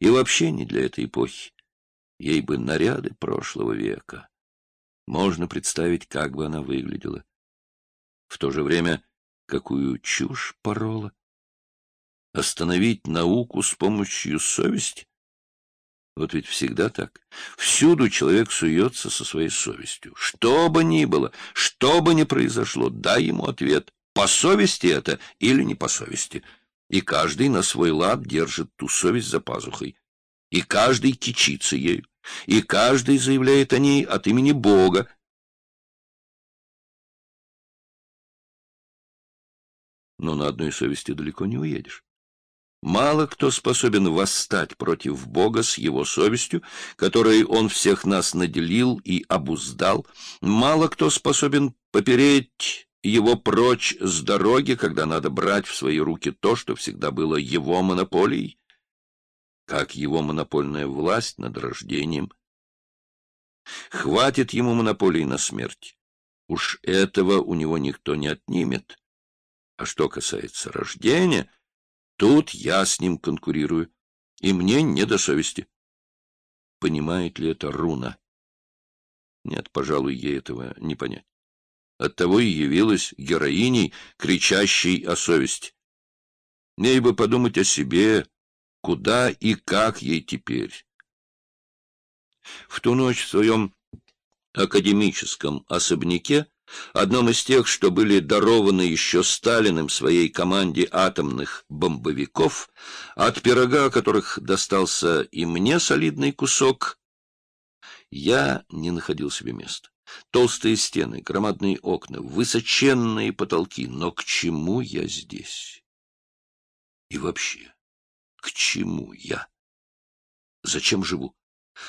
И вообще не для этой эпохи. Ей бы наряды прошлого века. Можно представить, как бы она выглядела. В то же время, какую чушь порола. Остановить науку с помощью совести? Вот ведь всегда так. Всюду человек суется со своей совестью. Что бы ни было, что бы ни произошло, дай ему ответ, по совести это или не по совести. И каждый на свой лад держит ту совесть за пазухой. И каждый кичится ею. И каждый заявляет о ней от имени Бога. Но на одной совести далеко не уедешь. Мало кто способен восстать против Бога с его совестью, которой он всех нас наделил и обуздал. Мало кто способен попереть его прочь с дороги, когда надо брать в свои руки то, что всегда было его монополией, как его монопольная власть над рождением. Хватит ему монополии на смерть. Уж этого у него никто не отнимет. А что касается рождения, тут я с ним конкурирую, и мне не до совести. Понимает ли это руна? Нет, пожалуй, ей этого не понять. Оттого и явилась героиней, кричащей о совести. Ей бы подумать о себе, куда и как ей теперь. В ту ночь в своем академическом особняке, одном из тех, что были дарованы еще Сталиным своей команде атомных бомбовиков, от пирога которых достался и мне солидный кусок, я не находил себе места. Толстые стены, громадные окна, высоченные потолки. Но к чему я здесь? И вообще, к чему я? Зачем живу?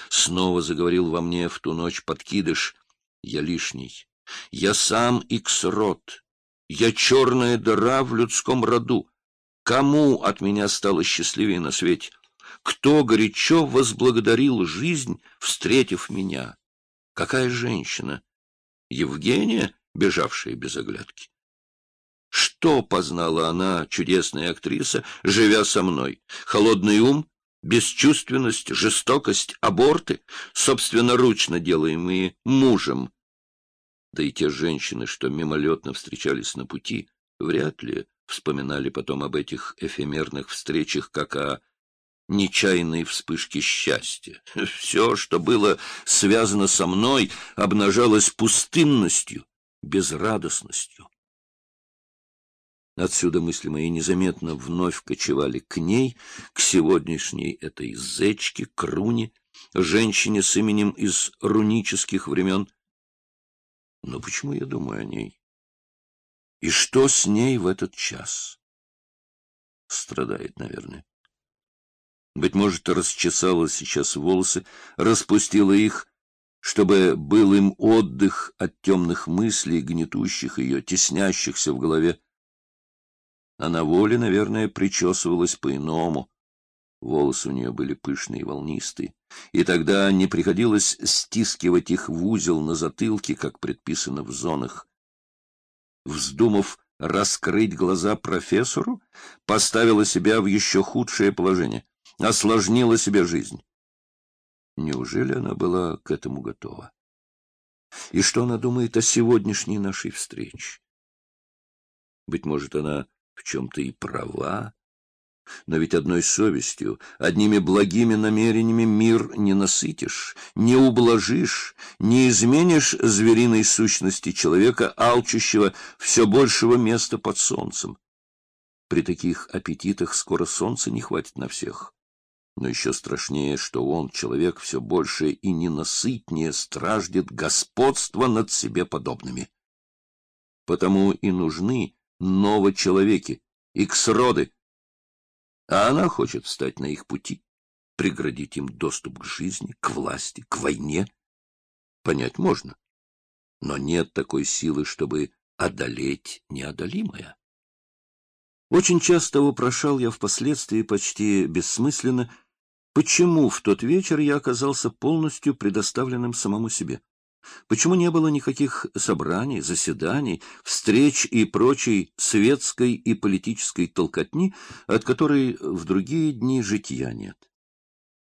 Снова заговорил во мне в ту ночь подкидыш. Я лишний. Я сам икс-род. Я черная дыра в людском роду. Кому от меня стало счастливее на свете? Кто горячо возблагодарил жизнь, встретив меня? Какая женщина? Евгения, бежавшая без оглядки? Что познала она, чудесная актриса, живя со мной? Холодный ум, бесчувственность, жестокость, аборты, собственноручно делаемые мужем. Да и те женщины, что мимолетно встречались на пути, вряд ли вспоминали потом об этих эфемерных встречах, как о нечаянные вспышки счастья. Все, что было связано со мной, обнажалось пустынностью, безрадостностью. Отсюда мысли мои незаметно вновь кочевали к ней, к сегодняшней этой зечке, круне, женщине с именем из рунических времен. Но почему я думаю о ней? И что с ней в этот час? Страдает, наверное. Быть может, расчесала сейчас волосы, распустила их, чтобы был им отдых от темных мыслей, гнетущих ее, теснящихся в голове. А на воле, наверное, причесывалась по-иному. Волосы у нее были пышные и волнистые, и тогда не приходилось стискивать их в узел на затылке, как предписано в зонах. Вздумав раскрыть глаза профессору, поставила себя в еще худшее положение осложнила себе жизнь. Неужели она была к этому готова? И что она думает о сегодняшней нашей встрече? Быть может, она в чем-то и права, но ведь одной совестью, одними благими намерениями мир не насытишь, не ублажишь, не изменишь звериной сущности человека, алчущего все большего места под солнцем. При таких аппетитах скоро солнца не хватит на всех. Но еще страшнее, что он, человек, все больше и ненасытнее страждет господства над себе подобными. Потому и нужны новочеловеки, икс-роды. А она хочет встать на их пути, преградить им доступ к жизни, к власти, к войне. Понять можно, но нет такой силы, чтобы одолеть неодолимое. Очень часто вопрошал я впоследствии почти бессмысленно, Почему в тот вечер я оказался полностью предоставленным самому себе? Почему не было никаких собраний, заседаний, встреч и прочей светской и политической толкотни, от которой в другие дни житья нет?